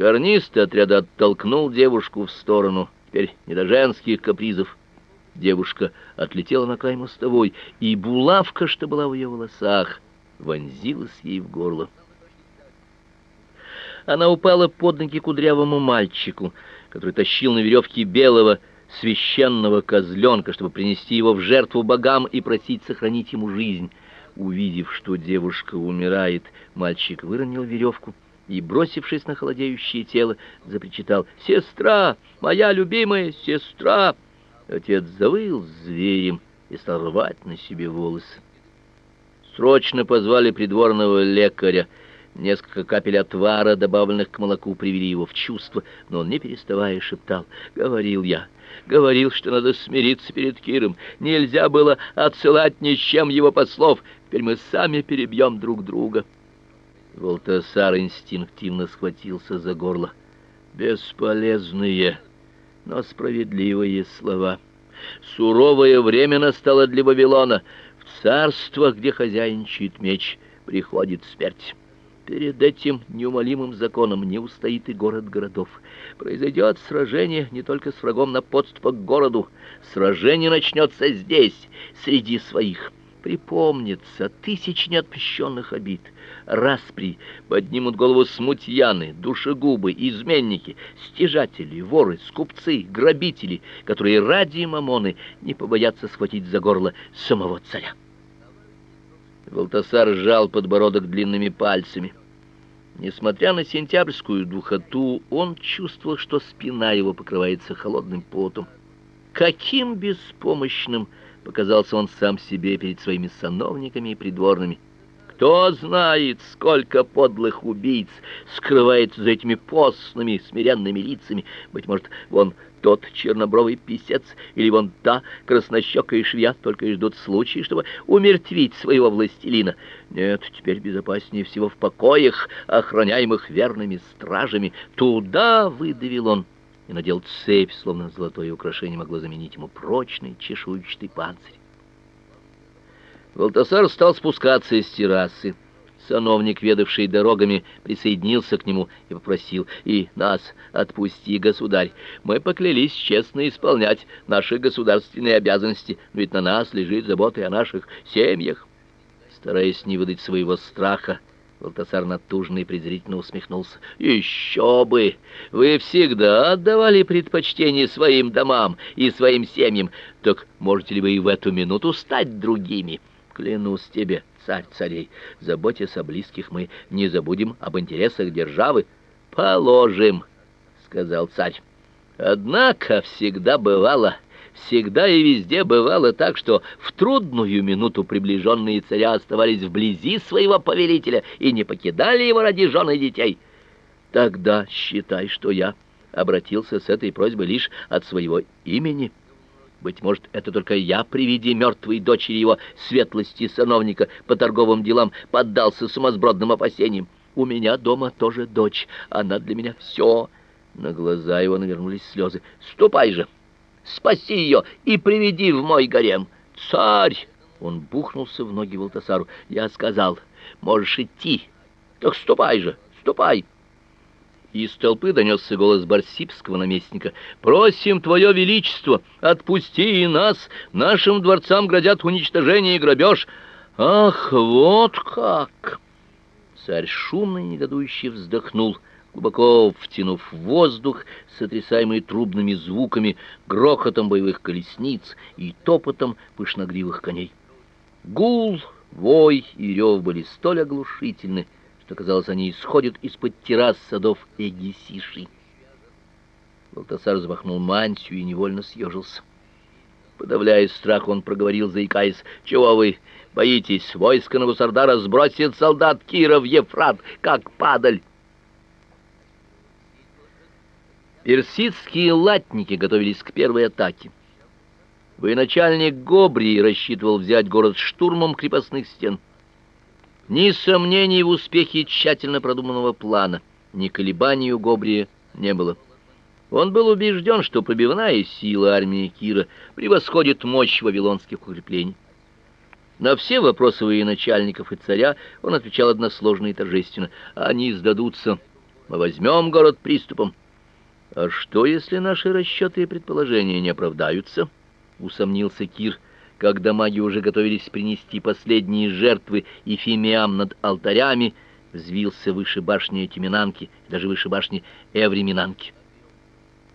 Гарнист отряда оттолкнул девушку в сторону. Теперь не до женских капризов. Девушка отлетела на край мостовой, и булавка, что была в ее волосах, вонзилась ей в горло. Она упала под ноги кудрявому мальчику, который тащил на веревке белого священного козленка, чтобы принести его в жертву богам и просить сохранить ему жизнь. Увидев, что девушка умирает, мальчик выронил веревку и, бросившись на холодеющее тело, запричитал «Сестра! Моя любимая сестра!» Отец завыл зверем и стал рвать на себе волосы. Срочно позвали придворного лекаря. Несколько капель отвара, добавленных к молоку, привели его в чувство, но он, не переставая, шептал «Говорил я, говорил, что надо смириться перед Киром. Нельзя было отсылать ни с чем его послов. Теперь мы сами перебьем друг друга». Волтасар инстинктивно схватился за горло. «Бесполезные, но справедливые слова. Суровое время настало для Вавилона. В царствах, где хозяйничает меч, приходит смерть». Перед этим неумолимым законом не устоит и город городов. Произойдет сражение не только с врагом на подступах к городу. Сражение начнется здесь, среди своих. Припомнится тысяч неотпущенных обид. Распри поднимут голову смутьяны, душегубы, изменники, стяжатели, воры, скупцы, грабители, которые ради мамоны не побоятся схватить за горло самого царя. Волтасар сжал подбородок длинными пальцами. Несмотря на сентябрьскую духоту, он чувствовал, что спина его покрывается холодным потом. Каким беспомощным показался он сам себе перед своими сановниками и придворными. Кто знает, сколько подлых убийц скрывается за этими постными, смиренными лицами. Быть может, вон тот чернобровый писец или вон та краснощекая швея только и ждут случая, чтобы умертвить своего властелина. Нет, теперь безопаснее всего в покоях, охраняемых верными стражами. Туда выдавил он и надел цепь, словно золотое украшение могло заменить ему прочный чешуйчатый панцирь. Валтасар стал спускаться из террасы. Сановник, ведавший дорогами, присоединился к нему и попросил: "И нас отпусти, государь. Мы поклялись честно исполнять наши государственные обязанности, но ведь на нас лежит забота о наших семьях". Стараясь не выдать своего страха, Валтасар натужно и презрительно усмехнулся. «Еще бы! Вы всегда отдавали предпочтение своим домам и своим семьям. Так можете ли вы и в эту минуту стать другими? Клянусь тебе, царь царей, заботясь о близких, мы не забудем об интересах державы. Положим, сказал царь. Однако всегда бывало, всегда и везде бывало так, что в трудную минуту приближенные царя оставались вблизи своего повелителя и не покидали его ради жен и детей. Тогда считай, что я обратился с этой просьбой лишь от своего имени. Быть может, это только я при виде мертвой дочери его светлости сановника по торговым делам поддался сумасбродным опасениям. У меня дома тоже дочь, она для меня все. На глаза его навернулись слезы. Ступай же, спаси ее и приведи в мой гарем. Царь! Он бухнулся в ноги Валтасару. Я сказал, можешь идти. Так ступай же, ступай. Из толпы донесся голос барсибского наместника. «Просим твое величество, отпусти и нас! Нашим дворцам грозят уничтожение и грабеж!» «Ах, вот как!» Царь шумно и негодующе вздохнул, глубоко втянув воздух, сотрясаемый трубными звуками, грохотом боевых колесниц и топотом пышногривых коней. Гул, вой и рев были столь оглушительны, что, казалось, они исходят из-под террас садов Эгисиши. Балтасар взмахнул мантию и невольно съежился. Подавляя страх, он проговорил, заикаясь, «Чего вы боитесь? Войско Навусардара сбросит солдат Кира в Ефрат, как падаль!» Персидские латники готовились к первой атаке. Военачальник Гобрий рассчитывал взять город штурмом крепостных стен. Ни сомнений в успехе тщательно продуманного плана, ни колебаний у Гобрия не было. Он был убежден, что пробивная сила армии Кира превосходит мощь вавилонских укреплений. На все вопросы военачальников и царя он отвечал односложно и торжественно: они сдадутся, Мы возьмем город приступом. А что, если наши расчеты и предположения не оправдаются? Усомнился Кир, когда маги уже готовились принести последние жертвы и над алтарями, взвился выше башни Тиминанки, даже выше башни Эвреминанки.